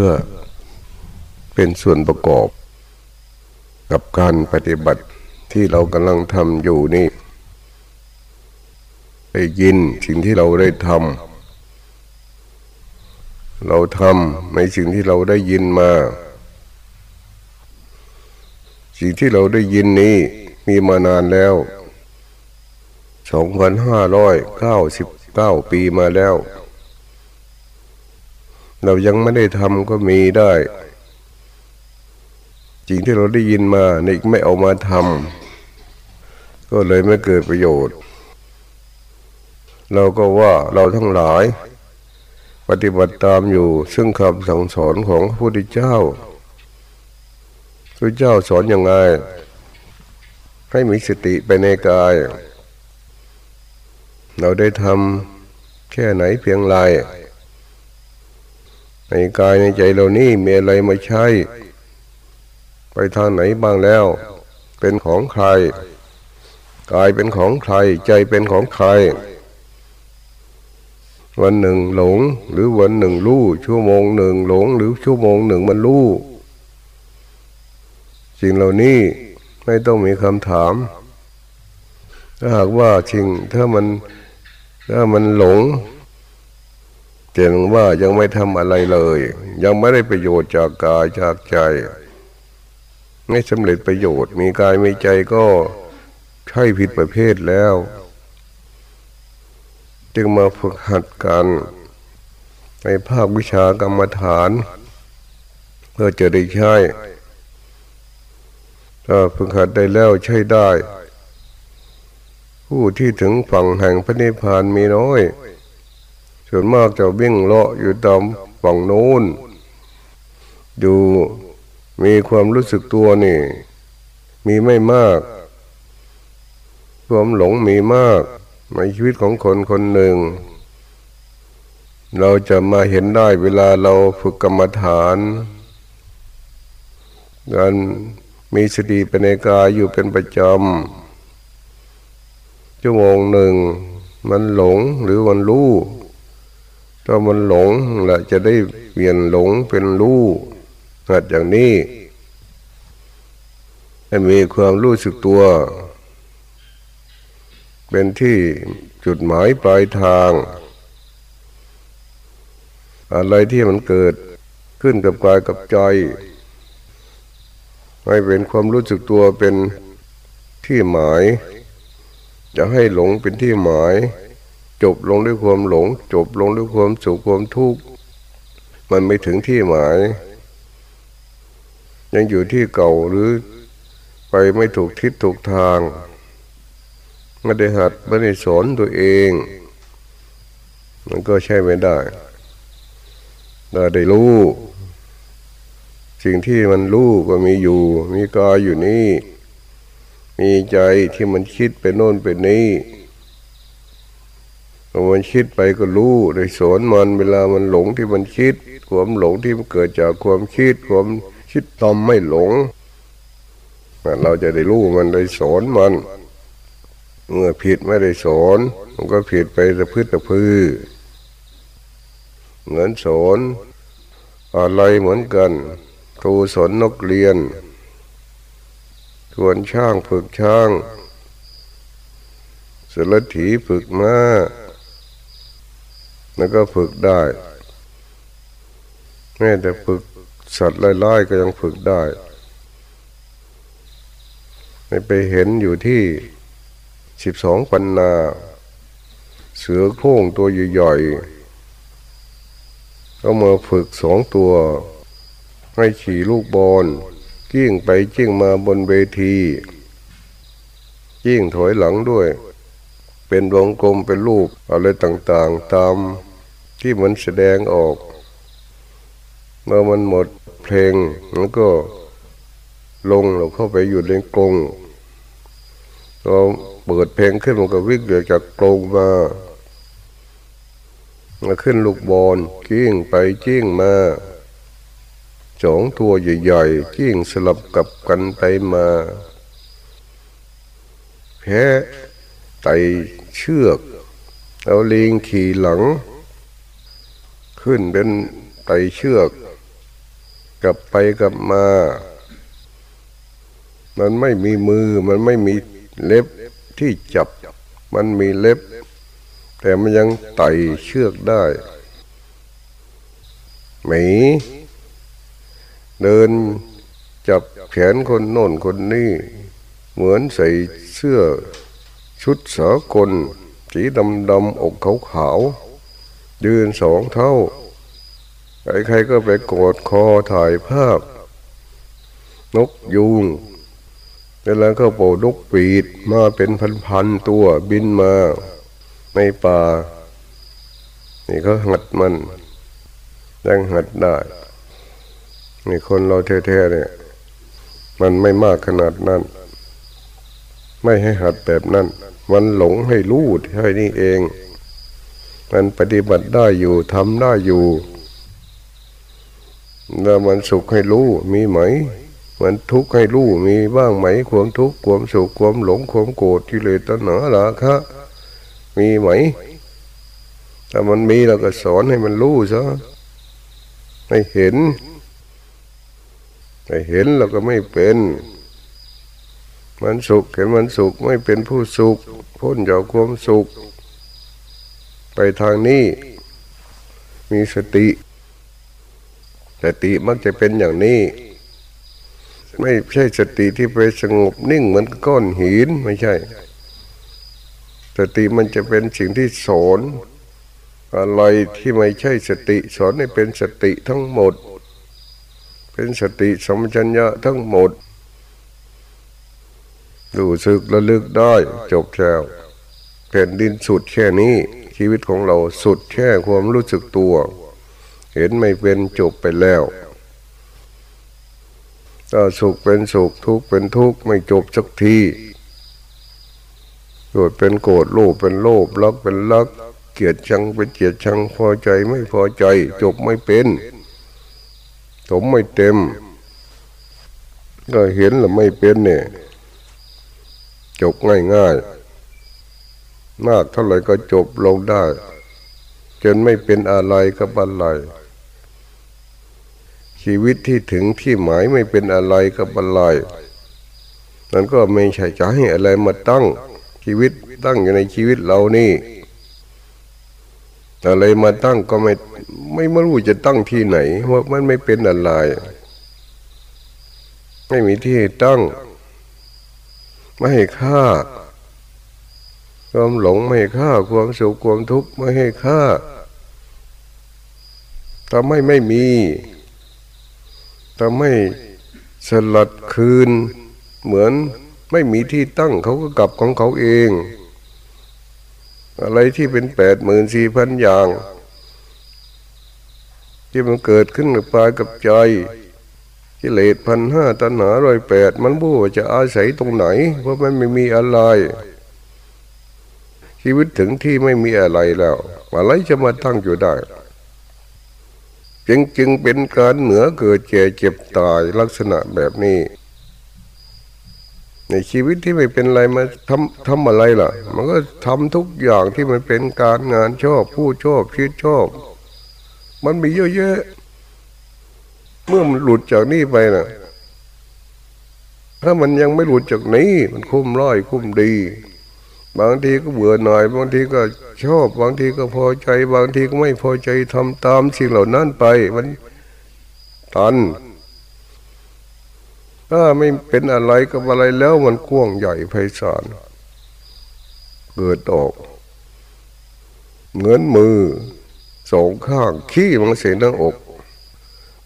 พื่อเป็นส่วนประกอบ กับการปฏิบัติที่เรากำลังทำอยู่นี่ได้ยินสิ่งที่เราได้ทำเราทำในสิ่งที่เราได้ยินมา สิ่งที่เราได้ยินนี้มีมานานแล้วสองพันห้าร้อยเก้าสิบเก้าปีมาแล้ว เรายังไม่ได้ทำก็มีได้สิ่งที่เราได้ยินมาในไม่เอามาทำก็เลยไม่เกิดประโยชน์ เราก็ว่าเราทั้งหลาย ปฏิบัติตามอยู่ ซึ่งคำสั่งสอนของพระพุทธเจ้าพระเจ้าสอนอยังไง ให้มีสติไปในกาย เราได้ทำแค่ไหนเพียงไร ในกายในใจเรานี่มีอะไรมาใช้ ไปทางไหนบ้างแล้ว เป็นของใคร กายเป็นของใคร ใจเป็นของใคร วันหนึ่งหลง หรือวันหนึ่งรู้ชั่วโมงหนึ่งหลง หรือชั่วโมงหนึ่งมันรู้สิ่งเหล่านี้ไม่ต้องมีคำถาม ถ้าหากว่าจริงถ้ามันถ้ามันหลง เจนว่ายังไม่ทำอะไรเลย ยังไม่ได้ประโยชน์จากกายจากใจ ไม่สำเร็จประโยชน์ มีกายมีใจก็ใช่ผิดประเภทแล้ว จึงมาฝึกหัดกัน ในภาควิชากรรมฐาน เพื่อจะได้ใช้ถ้าฝึกหัดได้แล้วใช้ได้ ผู้ที่ถึงฝั่งแห่งพระนิพพานมีน้อย ส่วนมากจะวิ่งเลาะอยู่ตามฝั่งโน้น อยู่มีความรู้สึกตัวนี่ มีไม่มาก ความหลงมีมากในชีวิตของคนคนหนึ่ง เราจะมาเห็นได้เวลาเราฝึกกรรมฐานการมีสติเป็นในกายอยู่เป็นประจำชั่วโมงหนึ่ง มันหลงหรือมันรู้ ถ้ามันหลงและจะได้เปลี่ยนหลงเป็นรู้หัดอย่างนี้ให้มีความรู้สึกตัว เป็นที่จุดหมายปลายทาง อะไรที่มันเกิดขึ้นกับกายกับใจให้เป็นความรู้สึกตัวเป็นที่หมาย จะให้หลงเป็นที่หมาย จบลงด้วยความหลง จบลงด้วยความสุขความทุกข์มันไม่ถึงที่หมาย ยังอยู่ที่เก่าหรือไปไม่ถูกทิศถูกทางไม่ได้หัดไม่ได้สอนตัวเอง มันก็ใช่ไม่ได้เราได้รู้สิ่งที่มันรู้ก็มีอยู่ มีกายอยู่นี่ มีใจที่มันคิดไปโน่นไปนี่ มันคิดไปก็รู้ได้สอนมันเวลามันหลงที่มันคิด ความหลงที่มันเกิดจากความคิด ความคิดตอมไม่หลง เราจะได้รู้มันได้สอนมัน เมื่อผิดไม่ได้สอนมันก็ผิดไปตะพื้นตะพื้นเหมือนสอนอะไรเหมือนกันครูสอนนกเรียนชวนช่างฝึกช่างสรถีฝึกมา แล้วก็ฝึกได้แม้แต่ฝึกสัตว์ไล่ๆก็ยังฝึกได้ไม่ไปเห็นอยู่ที่สิบสองปันนา เสือโค้งตัวใหญ่ๆก็มาฝึกสองตัว ให้ขี่ลูกบอลกิ้งไปจิ้งมาบนเวทีจิ้งถอยหลังด้วย เป็นวงกลมเป็นรูปอะไรต่างๆ ตาม ที่มันแสดงออก เมื่อมันหมดเพลงมันก็ลงเราเข้าไปอยู่ในกรงเราเปิดเพลงขึ้นมันก็วิ่งเดือจากกรงมามาขึ้นลูกบอลกิ้งไปจิ้งมาสองตัวใหญ่ๆจิ้งสลับกับกันไปมาแพ้ไตเชือก เอาลิงขี่หลัง ขึ้นเป็นไตเชือกกลับไปกลับมา มันไม่มีมือ มันไม่มีเล็บที่จับ มันมีเล็บ แต่มันยังไต่เชือกได้หมีเดินจับแขนคนโน่นคนนี้เหมือนใส่เสื้อชุดสากลสีดำดำอกขาวขาว ยืนสองเท่า ใครๆก็ไปกอดคอถ่ายภาพ นกยูงแล้วก็โปนกปีดมาเป็นพันๆตัวบินมาในป่า นี่เขาหัดมันยังหัดได้นี่คนเราแท้ๆเนี่ย มันไม่มากขนาดนั้น ไม่ให้หัดแบบนั้น มันหลงให้รู้ให้นี่เอง มันปฏิบัติได้อยู่ทำได้อยู่แล้วมันสุขให้รู้มีไหม มันทุกข์ให้รู้มีบ้างไหมความทุกข์ความสุขความหลงความโกรธที่เลยตัณหาละคะมีไหมถ้ามันมีเราก็สอนให้มันรู้ซะให้เห็นให้เห็นเราก็ไม่เป็น มันสุขเห็นมันสุขไม่เป็นผู้สุข พ้นจากความสุข ไปทางนี้มีสติ สติมักจะเป็นอย่างนี้ ไม่ใช่สติที่ไปสงบนิ่งเหมือนก้อนหินไม่ใช่ สติมันจะเป็นสิ่งที่สอนอะไรที่ไม่ใช่สติสอนให้เป็นสติทั้งหมด เป็นสติสมชัญญะทั้งหมดดูสึกระลึกได้จบแล้วแผ่นดินสุดแค่นี้ ชีวิตของเราสุดแค่ความรู้สึกตัว เห็นไม่เป็นจบไปแล้วถ้าสุขเป็นสุขทุกข์เป็นทุกข์ไม่จบสักทีโกรธเป็นโกรธโลภเป็นโลภรักเป็นรักเกลียดชังเป็นเกลียดชังพอใจไม่พอใจ จบไม่เป็นสมไม่เต็ม ก็เห็นแล้วไม่เป็นเนี่ย จบง่ายๆ มากเท่าไหร่ก็จบลงได้ จนไม่เป็นอะไรกับอะไร ชีวิตที่ถึงที่หมายไม่เป็นอะไรกับอะไรนั่นก็ไม่ใช่จะให้อะไรมาตั้งชีวิตตั้งอยู่ในชีวิตเรานี่อะไรมาตั้งก็ไม่ไม่รู้จะตั้งที่ไหนว่ามันไม่เป็นอะไร ไม่มีที่ตั้ง ไม่ให้ค่า ความหลงไม่ให้ค่าความสุขความทุกข์ไม่ให้ค่าทำให้ไม่มีทำให้สลัดคืน เหมือนไม่มีที่ตั้งเขาก็กลับของเขาเอง อะไรที่เป็นแปดหมื่นสี่พันอย่าง ที่มันเกิดขึ้นกับปลายกับใจกิเลสพันห้าตัณหาร้อยแปดมันบู้จะอาศัยตรงไหน เพราะมันไม่มีอะไร ชีวิตถึงที่ไม่มีอะไรแล้วอะไรจะมาตั้งอยู่ได้ จึงจึงเป็นการเหนือเกิดแก่เจ็บตายลักษณะแบบนี้ ในชีวิตที่ไม่เป็นอะไรมาทำทำอะไรล่ะ มันก็ทำทุกอย่างที่มันเป็นการงานชอบผู้ชอบคิดชอบ มันมีเยอะแยะเมื่อมันหลุดจากนี่ไปนะถ้ามันยังไม่หลุดจากนี้ มันคุ้มร้อยคุ้มดี บางทีก็เบื่อหน่อย บางทีก็ชอบ บางทีก็พอใจ บางทีก็ไม่พอใจทำตามสิ่งเหล่านั้นไป มันตันถ้าไม่เป็นอะไรกับอะไรแล้วมันกว้างใหญ่ไพศาลเกิดออกเงินมือสองข้างขี้มันเสียงทั้งอก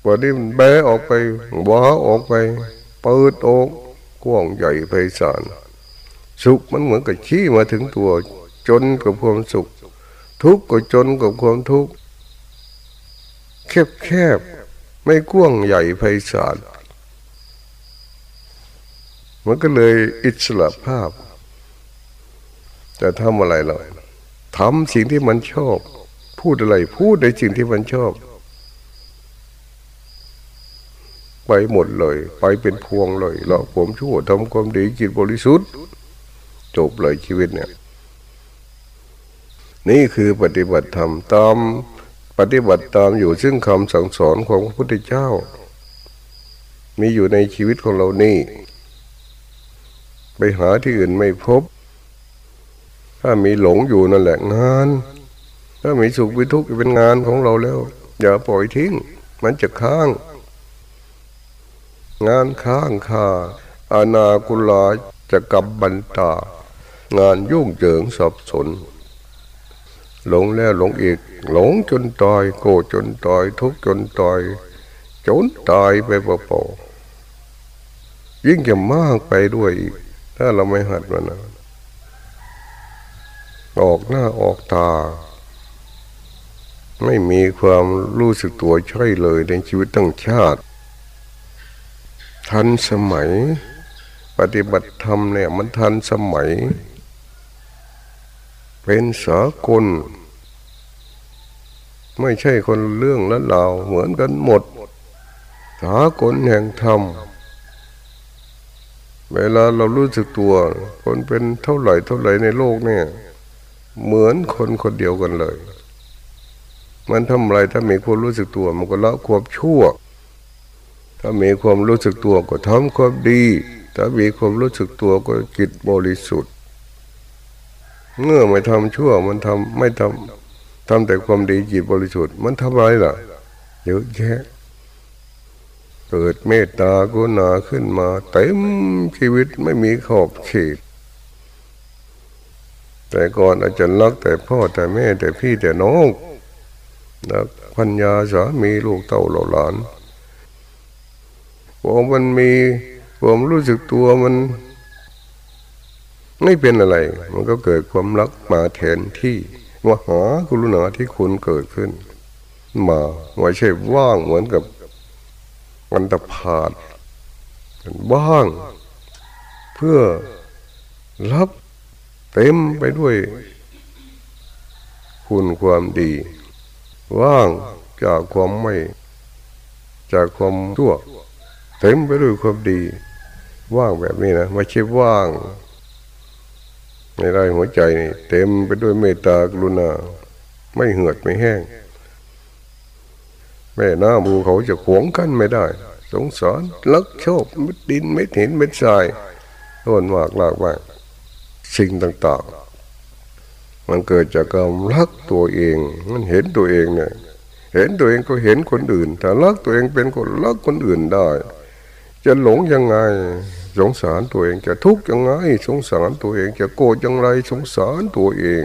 วันนี้มันแบออกไปว้าออกไป เปิดออกกว้างใหญ่ไพศาล สุขมันเหมือนกับชี้มาถึงตัว จนกับความสุข ทุกข์ก็จนกับความทุกข์แคบแคบไม่กว้างใหญ่ไพศาลมันก็เลยอิสระภาพจะทำอะไรเราทำสิ่งที่มันชอบ พูดอะไรพูดในสิ่งที่มันชอบ ไปหมดเลย ไปเป็นพวงเลยเราผมชั่วทำความดีจิตบริสุทธิ์ จบเลยชีวิตเนี่ย นี่คือปฏิบัติธรรมตามปฏิบัติตามอยู่ซึ่งคำสั่งสอนของพระพุทธเจ้า มีอยู่ในชีวิตของเรานี่ ไปหาที่อื่นไม่พบ ถ้ามีหลงอยู่นั่นแหละงาน ถ้ามีสุขมีทุกข์เป็นงานของเราแล้ว อย่าปล่อยทิ้ง มันจะค้าง งานค้างคาอาณากุลาจะกับบันตา งานยุ่งเหยิงสับสน หลงแล้วหลงอีก หลงจนตายโกรธจนตายทุกข์จนตายจนตายไปเปล่าๆยิ่งจะมากไปด้วยอีก ถ้าเราไม่หัดมันนะออกหน้าออกตา ไม่มีความรู้สึกตัวใช่เลยในชีวิตตั้งชาติ ทันสมัย ปฏิบัติธรรมเนี่ยมันทันสมัย เป็นสากล ไม่ใช่คนเรื่องและเราเหมือนกันหมด สากลแห่งธรรม เวลาเรารู้สึกตัว คนเป็นเท่าไหร่เท่าไหร่ในโลกเนี่ย เหมือนคนคนเดียวกันเลย มันทำอะไรถ้ามีความรู้สึกตัว มันก็ละความชั่ว ถ้ามีความรู้สึกตัวก็ทำความดี ถ้ามีความรู้สึกตัวก็จิตบริสุทธิ เมื่อไม่ทำชั่ว มันทำไม่ทำทำแต่ความดีจิตบริสุทธิ์ มันทำอะไรล่ะเยอะแยะเกิดเมตตากรุณาขึ้นมาเต็มชีวิตไม่มีขอบเขต แต่ก่อนอาจจะรักแต่พ่อแต่แม่แต่พี่แต่น้องนักพัญญาสามีลูกเต่าเหล่าหลานพอมันมีความรู้สึกตัวมัน ไม่เป็นอะไร มันก็เกิดความรักมาแทนที่มหากรุณาที่คุณเกิดขึ้น มาไม่ใช่ว่างเหมือนกับวันตะพาดว่าง เพื่อรับเต็มไปด้วย คุณความดี ว่างจากความไม่ จากความชั่ว เต็มไปด้วยความดี ว่างแบบนี้นะไม่ใช่ว่าง ในไรหัวใจนี่เต็มไปด้วยเมตตากรุณา ไม่เหือดไม่แห้ง แม่น้าบูเขาจะขวงกันไม่ได้ สงสารลักโชคม็ดดินเม็ดหินเม็ดทรายโน่นมากลากมาสิ่งต่างๆ มันเกิดจากการรักตัวเอง มันเห็นตัวเองเนี่ยเห็นตัวเองก็เห็นคนอื่น ถ้ารักตัวเองเป็นคนรักคนอื่นได้ จะหลงยังไง สงสารตัวเองจะทุกข์ยังไง สงสารตัวเองจะโกรธยังไงสงสารตัวเอง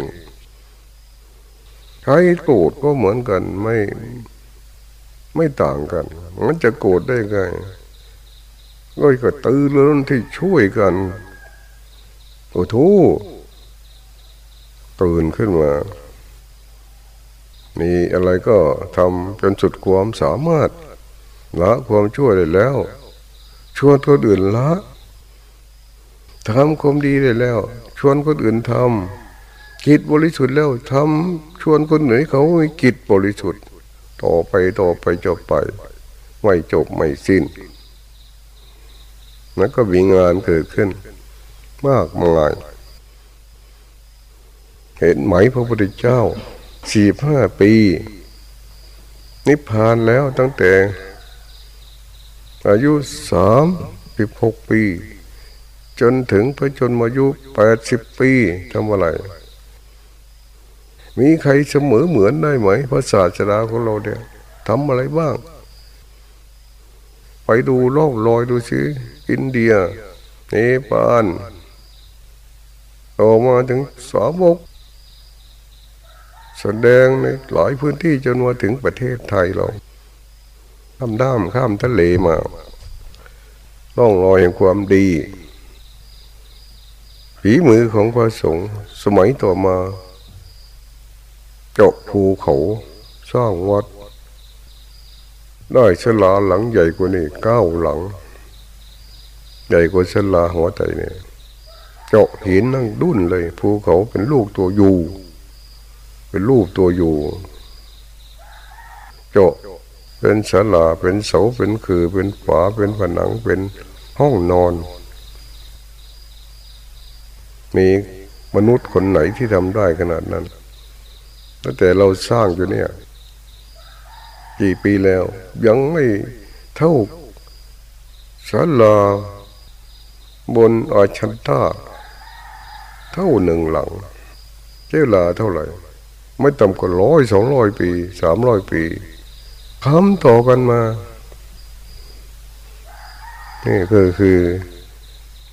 ใครโกรธก็เหมือนกันไม่ไม่ต่างกัน มันจะโกรธได้ไงก็ก็ตื่นเรื่องที่ช่วยกันโอ้ทูตื่นขึ้นมามีอะไรก็ทำจนสุดความสามารถละความช่วยได้แล้วชวนคนอื่นละ ทำความดีได้แล้ว ชวนคนอื่นทำจิตบริสุทธิ์แล้วทำชวนคนหนเขามีจิตบริสุทธิ์ ต่อไปต่อไปจบไป ไม่จบไม่สิ้นแล้วก็มีงานเกิดขึ้น มากมายเห็นไหมพระพุทธเจ้าสี่ห้าปี นิพพานแล้วตั้งแต่ อายุสามสิบหกปี จนถึงพระชนมายุแปดสิบปีทำอะไร มีใครเสมอเหมือนได้ไหมพระศาสดาของเราเนี่ยทำอะไรบ้าง ไปดูโลกลอยดูสิอินเดีย เนปาลต่อมาถึงสาวกแสดงในหลายพื้นที่จนมาถึงประเทศไทยเราข้ามด้ามข้ามทะเลมาล่องรอยแห่งความดี ฝีมือของพระสงฆ์สมัยต่อมาเจาะภูเขาสร้างวัด ได้ชลาหลังใหญ่กว่านี้เก้าหลัง ใหญ่กว่าชลาหัวใจเนี่ยเจาะหินนั่งดุ้นเลย ภูเขาเป็นลูกตัวอยู่เป็นรูปตัวอยู่เจาะเป็นศาลาเป็นเสาเป็นคือเป็นฝาเป็นผนังเป็นห้องนอน มีมนุษย์คนไหนที่ทำได้ขนาดนั้นแต่เราสร้างอยู่เนี่ย กี่ปีแล้ว ยังไม่เท่าศาลาบนอาชันตาเท่าหนึ่งหลังเจ้าลาเท่าไหร่ ไม่ต่ำกว่าร้อยสองร้อยปีสามร้อยปีคำต่อกันมา นี่ก็คือ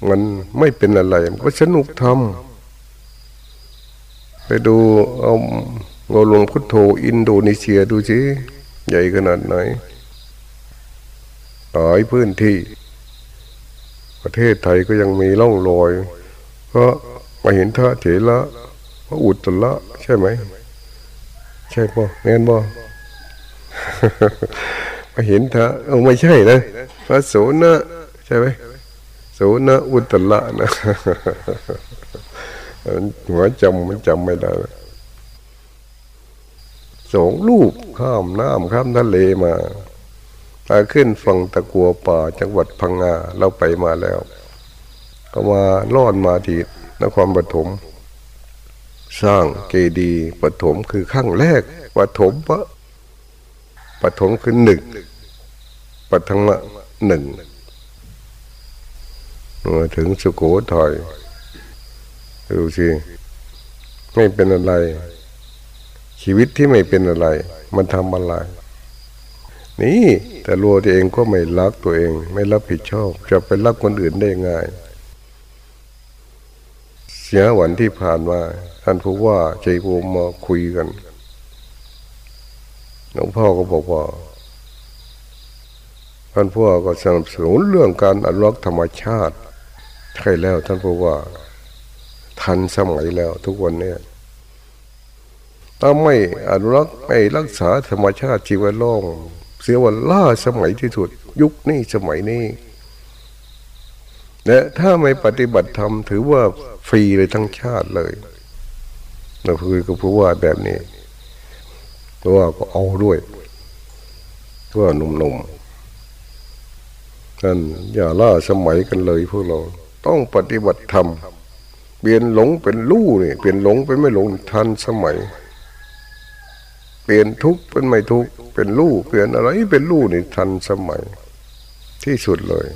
มันไม่เป็นอะไรมันก็สนุกทำไปดูเอาเราลงพุทโธอินโดนีเซียดูสิใหญ่ขนาดไหนหลายพื้นที่ ประเทศไทยก็ยังมีร่องรอยเพราะมาเห็นท่าเถระพระอุตตระใช่ไหม ใช่ป่ะแม่นป่ะมาเห็นท่าเออไม่ใช่นะพระโสนะใช่ไหม โสนะอุตตระนะหัวจำมันจำไม่ได้สองลูกข้ามน้ำข้ามทะเลมาตาขึ้นฝั่งตะกัวป่าจังหวัดพังงาเราไปมาแล้ว ก็มาล่อนมาที่นครปฐมสร้างเกดีปฐมคือขั้งแรกปฐมปะปฐมคือหนึ่งปฐมะหนึ่ง มาถึงสุโขทัยดูสิไม่เป็นอะไร ชีวิตที่ไม่เป็นอะไร มันทำอะไร นี่ แต่รัวตัวเองก็ไม่รักตัวเอง ไม่รับผิดชอบ จะไปรักคนอื่นได้ง่าย เสียวันที่ผ่านมาท่านผู้ว่าใจโกมาคุยกันหลวงพ่อก็บอกว่าท่านผู้ว่าก็สนับสนุนเรื่องการอนุรักษ์ธรรมชาติ ใช่แล้วท่านผู้ว่า ทันสมัยแล้วทุกวันเนี้ถ้าไม่อนุรักษ์ไม่รักษาธรรมชาติชีวโลกเสียวันล่าสมัยที่สุด ยุคนี้สมัยนี้และถ้าไม่ปฏิบัติธรรมถือว่าฟรีเลยทั้งชาติเลยเราคุยกับผู้ว่าแบบนี้ผู้ว่าก็เอาด้วยผู้ว่าหนุ่มๆกันอย่าล่าสมัยกันเลยพวกเรา ต้องปฏิบัติธรรมเปลี่ยนหลงเป็นลู่นี่เปลี่ยนหลงเป็นไม่หลงทันสมัย เปลี่ยนทุกข์เป็นไม่ทุกข์เป็นลู่เปลี่ยนอะไรเป็นลู่นี่ทันสมัย ที่สุดเลย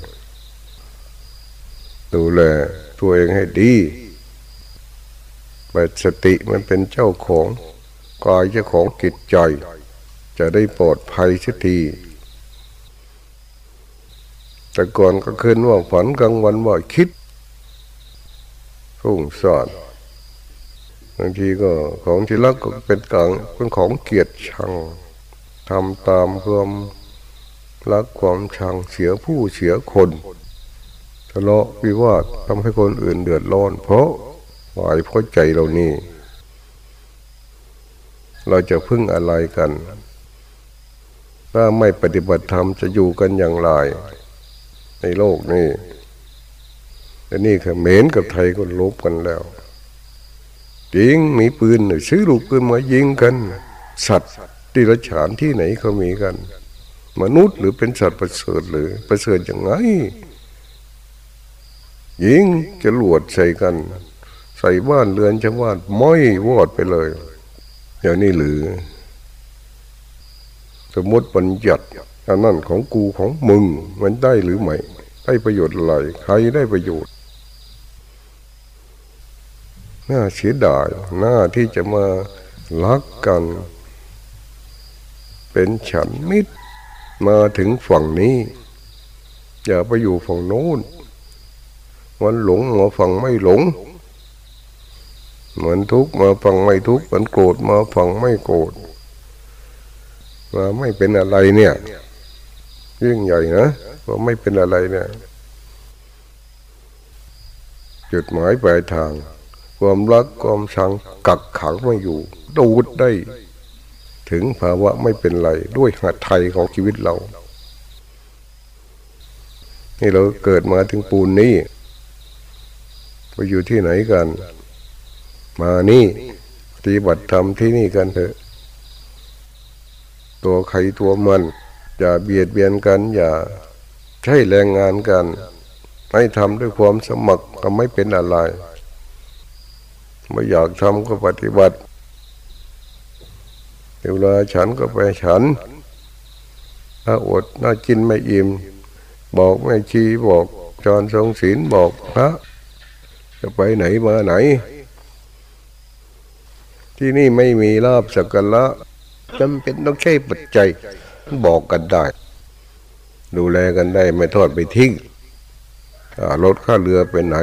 ดูแลตัวเองให้ดีปัสติมันเป็นเจ้าของกายเจ้าของกิจใจ จะได้ปลอดภัยสักทีแต่ก่อนก็คืนว่าฝันกลางวันว่าคิด ฟุ้งซ่านบางทีก็ของที่รักก็เป็นกลางเป็นของเกียรติชังทำตามความรักความชังเสียผู้เสียคนทะเลาะวิวาททำให้คนอื่นเดือดร้อน เพราะวายเพราะใจเรานี่ เราจะพึ่งอะไรกัน ถ้าไม่ปฏิบัติธรรมจะอยู่กันอย่างไร ในโลกนี้ แต่นี่คือเมนกับไทยก็ลบกันแล้วจริงมีปืนซื้อลูกปืนมายิงกัน สัตว์ที่รฉานที่ไหนเขามีกัน มนุษย์หรือเป็นสัตว์ประเสริฐหรือประเสริฐอย่างไงยิงจะหลวดใส่กัน ใส่บ้านเรือนชาวบ้านม้อยวอดไปเลยอย่างนี้หรือ สมมติบัญญัติอันนั้นของกูของมึงมันได้หรือไม่ได้ประโยชน์อะไรใครได้ประโยชน์ น่าเสียดายหน้าที่จะมาลักกัน เป็นฉันมิตรมาถึงฝั่งนี้ อย่าไปอยู่ฝั่งโน้นมันหลงมาฝั่งไม่หลงเหมือนทุกข์มาฝั่งไม่ทุกข์เหมือนโกรธมาฝั่งไม่โกรธมาไม่เป็นอะไรเนี่ยยิ่งใหญ่นะว่าไม่เป็นอะไรเนี่ยจุดหมายปลายทาง ความรักความชังกักขังไม่อยู่ดูดได้ ถึงภาวะไม่เป็นไรด้วยหัตไทยของชีวิตเรา นี่เราเกิดมาถึงปูนนี้ไปอยู่ที่ไหนกัน มานี่ปฏิบัติธรรมที่นี่กันเถอะ ตัวใครตัวมัน อย่าเบียดเบียนกัน อย่าใช้แรงงานกัน ให้ทำด้วยความสมัครก็ไม่เป็นอะไร ไม่อยากทำก็ปฏิบัติเวลาฉันก็ไปฉัน ถ้าอดถ้ากินไม่อิ่มบอกแม่ชีบอกจอนทรงศีลบอกพระจะไปไหนมาไหน ที่นี่ไม่มีลาบสักการะจำเป็นต้องใช้ปัจจัยบอกกันได้ ดูแลกันได้ไม่ทอดไปทิ้งรถค่าเรือไปไหน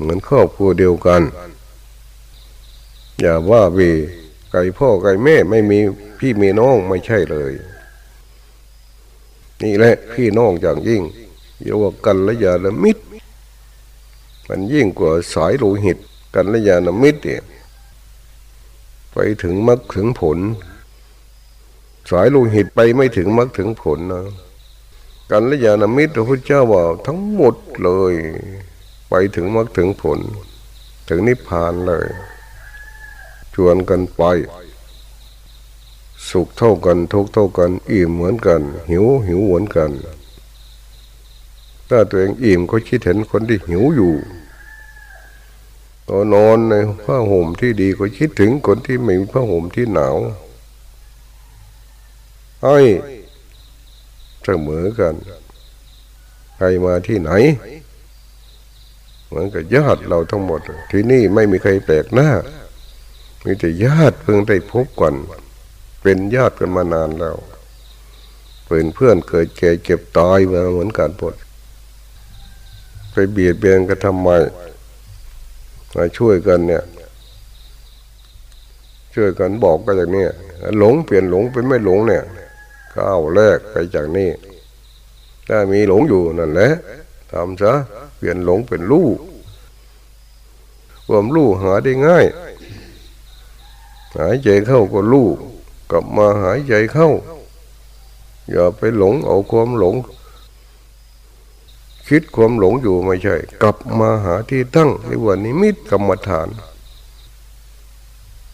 เหมือนครอบครัวเดียวกัน อย่าว่าวีไก่พ่อไก่แม่ไม่มีพี่มีน้องไม่ใช่เลย นี่แหละพี่น้องอย่างยิ่งเรียกว่ากันและยาละมิตร มันยิ่งกว่าสายโลหิตกันและยาละมิตรเนี่ยไปถึงมรรคถึงผล สายโลหิตไปไม่ถึงมรรคถึงผลนะกันและยานมิตรพระพุทธเจ้าว่าทั้งหมดเลย ไปถึงมรรคถึงผล ถึงนิพพานเลย ชวนกันไป สุขเท่ากันทุกเท่ากัน อิ่มเหมือนกัน หิวหิวเหมือนกัน ถ้าตัวเองอิ่มก็คิดเห็นคนที่หิวอยู่ตอนนอนในผ้าห่มที่ดีก็คิดถึงคนที่ไม่มีผ้าห่มที่หนาวให้เสมอกัน ใครมาที่ไหน เหมือนกับญาติเราทั้งหมด ที่นี่ไม่มีใครแปลกหน้า มีแต่ญาติเพิ่งได้พบกัน เป็นญาติกันมานานแล้ว เป็นเพื่อนเกิดแก่เก็บตายมาเหมือนกันหมดไปเบียดเบียนกันทำไมมาช่วยกันเนี่ย ช่วยกันบอกกันอย่างนี้หลงเปลี่ยนหลงเป็นไม่หลงเนี่ยก้าวแรกไปจากนี้ถ้ามีหลงอยู่นั่นแหละทำซะ เปลี่ยนหลงเป็นรู้ความรู้หาได้ง่าย หายใจเข้าก็รู้กลับมาหายใจเข้า อย่าไปหลงเอาความหลง คิดความหลงอยู่ไม่ใช่ กลับมาหาที่ตั้งในวันนิมิตกรรมฐาน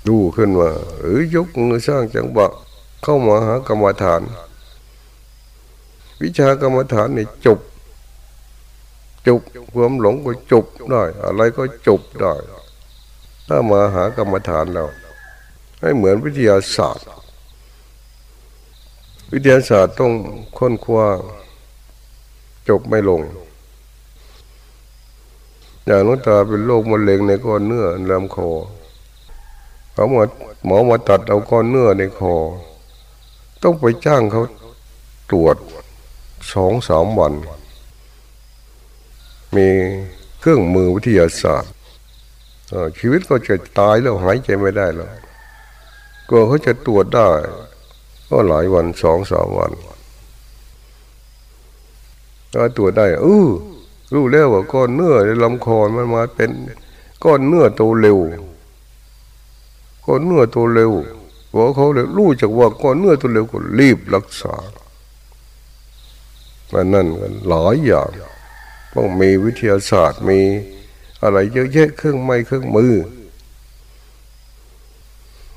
ดูขึ้นว่าหรือยกมือสร้างจังหวะเข้ามาหากรรมฐาน วิชากรรมฐานนี่จบ จุบความหลงก็จุบได้ อะไรก็จุบได้ ถ้ามาหากรรมฐานเราให้เหมือนวิทยาศาสตร์ วิทยาศาสตร์ต้องค้นคว้าจบไม่ลง อย่างน้นตาเป็นโรคมะเร็งในก้อนเนื้อลำคอเขาหมอหมอมาตัดเอาก้อนเนื้อในคอ ต้องไปจ้างเขาตรวจสองสามวัน มีเครื่องมือวิทยาศาสตร์ชีวิตก็จะตายแล้วหายใจไม่ได้แล้วก็เขาจะตรวจได้ ก็หลายวันสองสามวันถ้าตรวจได้เออรู้แล้วว่าก้อนเนื้อในลำคอมันมาเป็นก้อนเนื้อโตเร็วก้อนเนื้อโตเร็วพอกเขาเลยรู้จากว่าก้อนเนื้อโตเร็วก็รีบรักษามันนั่นกันหลายอย่าง ต้องมีวิทยาศาสตร์มีอะไรเยอะแยะเครื่องไม้เครื่องมือ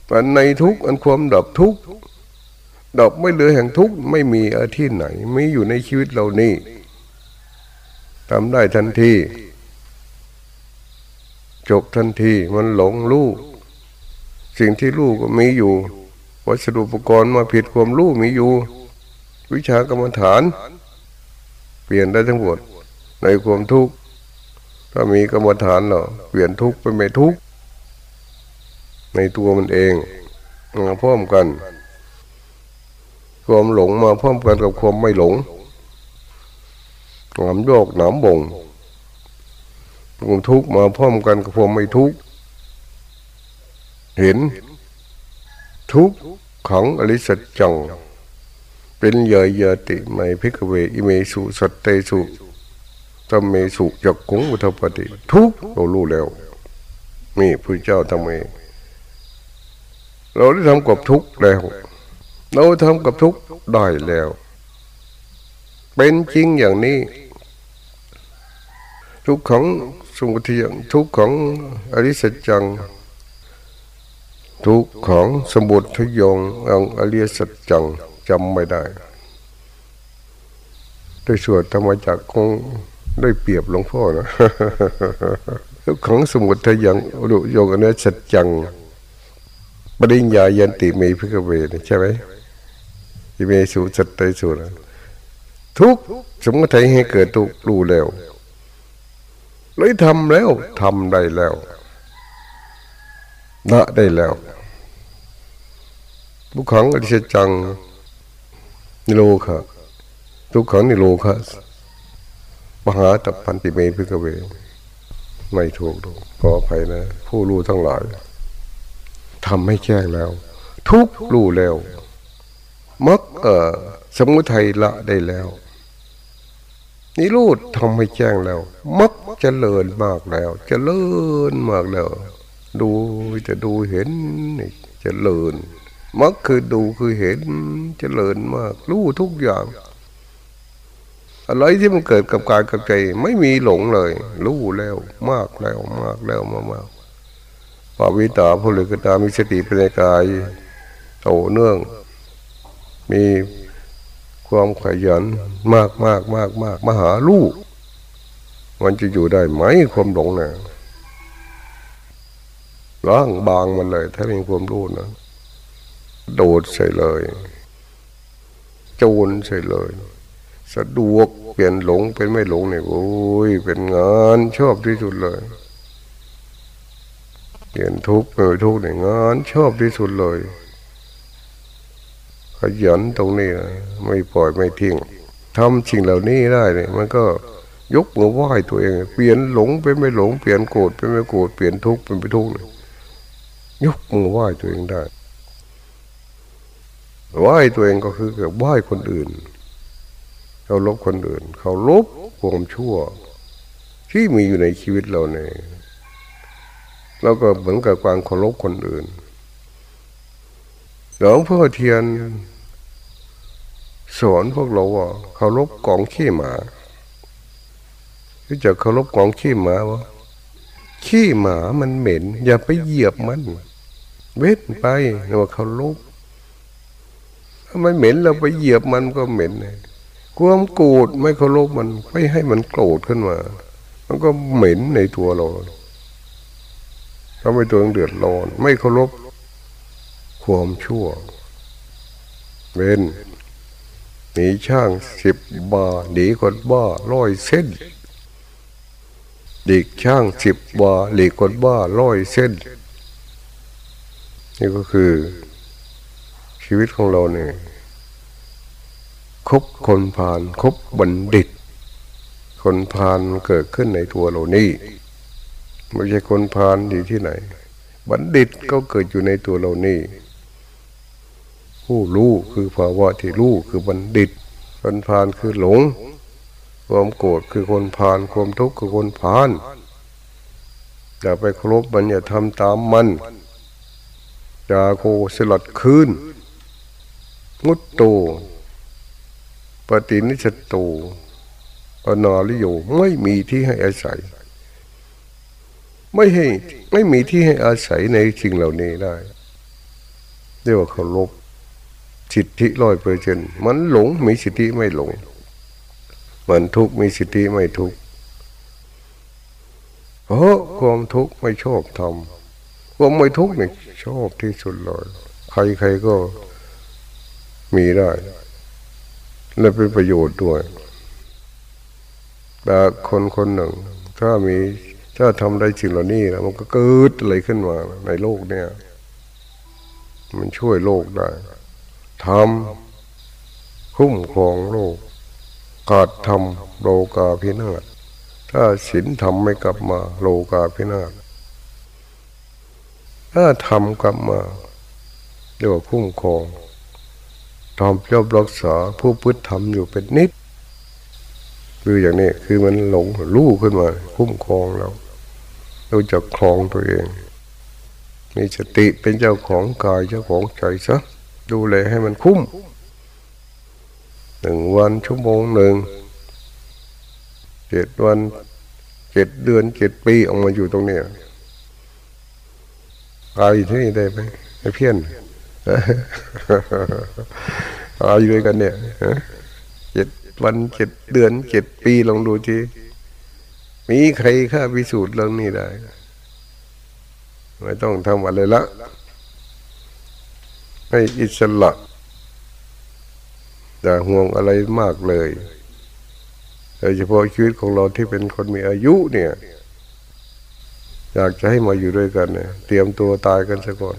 แต่ในทุกอันความดับทุกดับไม่เหลือแห่งทุกไม่มีอาที่ไหน ไม่อยู่ในชีวิตเรานี่ทำได้ทันทีจบทันทีมันหลงรู้สิ่งที่รู้ก็มีอยู่ วัสดุอุปกรณ์มาผิดความรู้มีอยู่ วิชากรรมฐาน เปลี่ยนได้ทั้งหมด ในความทุกข์ถ้ามีกรรมฐานเนาะเปลี่ยนทุกข์เป็นไม่ทุกข์ในตัวมันเองมาพร้อมกัน ความหลงมาพร้อมกันกับความไม่หลงหนามโยกหนามบ่งความทุกข์มาพร้อมกันกับความไม่ทุกข์เห็น ทุกข์ของอริสัจจังเป็นเยยยติไม่พิกเวอิเมสุสัตเตสุ ตเมสุจักกุงอุทปฏิทุกเรารู้แล้วนี่พระเจ้าทำเองเราได้ทำกับทุกแล้ว เราทำกับทุกได้แล้ว เป็นจริงอย่างนี้ ทุกของสมุทัยทุกของอริสจัง ทุกของสมุทยงองอริสจังจำไม่ได้ด้สวดธรรมจักคง ได้เปรียบหลวงพ่อนะทุกของสมุทยังอุโยงอริสจังปริญญายันติมีพิกเวใช่ไหมอิเมสุสัตเตสุทุกสมุทัยให้เกิดทุกรู้แล้วเลยทำแล้วทำได้แล้วละได้แล้วทุกขังอริยจังนิโรคะทุกขังนิโรคะ มหาตัพันติเมพิกเว ไม่ถูกดูขออภัยนะ ผู้รู้ทั้งหลายทำให้แจ้งแล้ว ทุกรู้แล้วมักเอ่อสมุทัยละได้แล้วนิรูดทำให้แจ้งแล้ว มักเจริญมากแล้ว เจริญมากแล้ว ดูจะดูเห็นเจริญมักคือดูคือเห็นเจริญมาก รู้ทุกอย่าง อะไรที่มันเกิดกับกายกับใจ ไม่มีหลงเลย รู้แล้วมากแล้วมากแล้วมากมากปาวิตาผู้หลือกตามีสติเป็นกายโตเนื่อง มีความขยันมากมากมากมากมหาลูก มันจะอยู่ได้ไหมความหลงเนี่ยล้างบางมันเลย ถ้ามีความรู้นะโดดใส่เลย โจนใส่เลย สะดวก เปลี่ยนหลงเป็นไม่หลงเนี่ยโอ้ยเป็นงานชอบที่สุดเลย เปลี่ยนทุกข์เป็นทุกข์เนี่ยงานชอบที่สุดเลยขยันตรงนี้นะไม่ปล่อยไม่ทิ้งทำสิ่งเหล่านี้ได้เนี่ยมันก็ยกมือไหว้ตัวเอง เปลี่ยนหลงเป็นไม่หลง เปลี่ยนโกรธเป็นไม่โกรธเปลี่ยนทุกข์เป็นไม่ทุกข์ยกมือไหว้ตัวเองได้ไหว้ตัวเองก็คือกับไหว้คนอื่น เขาลบคนอื่นเขาลบความชั่ว ที่มีอยู่ในชีวิตเราเนี่ยเราก็เหมือนกับการเคารพคนอื่นหลวงพ่อเทียนสอนพวกเราว่าเคารพกองขี้หมารู้จักเคารพกองขี้หมาวะขี้หมามันเหม็น อย่าไปเหยียบมัน เว้นไปว่าเคารพถ้ามันเหม็นเราไปเหยียบมันก็เหม็นเลย ความโกรธไม่เคารพมันไม่ให้มันโกรธขึ้นมา มันก็เหม็นในตัวเราทำให้ตัวเดือดร้อนไม่เคารพความชั่วเว้นมีช่างสิบบาหนีคนบ้าร้อยเส้นเด็กช่างสิบบาหลีกคนบ้าร้อยเส้น นี่ก็คือ ชีวิตของเราเนี่ย คบคนพาลคบบัณฑิต คนพาลเกิดขึ้นในตัวเรานี่ไม่ใช่คนพาลอยู่ที่ไหน บัณฑิตก็เกิดอยู่ในตัวเรานี่ผู้รู้คือภาวะที่รู้คือบัณฑิต คนพาลคือหลง ความโกรธคือคนพาลความทุกข์คือคนพาลอย่าไปครบมันอย่าทำตามมันอย่าโคสลัดคืนมุตโต ปฏินิสตูอนาลิโยไม่มีที่ให้อาศัย ไม่ให้ไม่มีที่ให้อาศัยในสิ่งเหล่านี้ได้เรียกว่าเคารพสิทธิร้อยเปอร์เซ็นมันหลงมีสิทธิไม่หลง มันทุกข์มีสิทธิไม่ทุกข์เพราะความทุกข์ไม่ชอบทำความไม่ทุกข์เนี่ยชอบที่สุดเลยใครๆก็มีได้ และเป็นประโยชน์ด้วยแต่คนคนหนึ่ง ถ้ามีถ้าทำได้สิ่งเหล่านี้นะมันก็เกิดอะไรขึ้นมา ในโลกเนี่ย มันช่วยโลกได้ทำคุ้มครองโลกขาดทำโลกาพินาศถ้าศีลทำไม่กลับมา โลกาพินาศถ้าทำกลับมาเรียกว่าคุ้มครอง ทำย่อมรักษาผู้พุทธธรรมอยู่เป็นนิด คืออย่างนี้คือมันหลงรู้ขึ้นมา คุ้มครองเราเราจะครองตัวเอง มีสติเป็นเจ้าของกายเจ้าของใจซะดูแลให้มันคุ้มหนึ่งวันชั่วโมงหนึ่งเจ็ดวันเจ็ดเดือนเจ็ดปีออกมาอยู่ตรงนี้ตายที่นี่ได้ไหมไอ้เพี้ยน อาอยู่ด้วยกันเนี่ยเจ็ดวันเจ็ดเดือนเจ็ดปีลองดูทีมีใครค่าพิสูจน์เรื่องนี้ได้ ไม่ต้องทำอะไรละให้อิสระอย่าห่วงอะไรมากเลยโดยเฉพาะชีวิตของเราที่เป็นคนมีอายุเนี่ย อยากจะให้มาอยู่ด้วยกันเนี่ยเตรียมตัวตายกันซะก่อน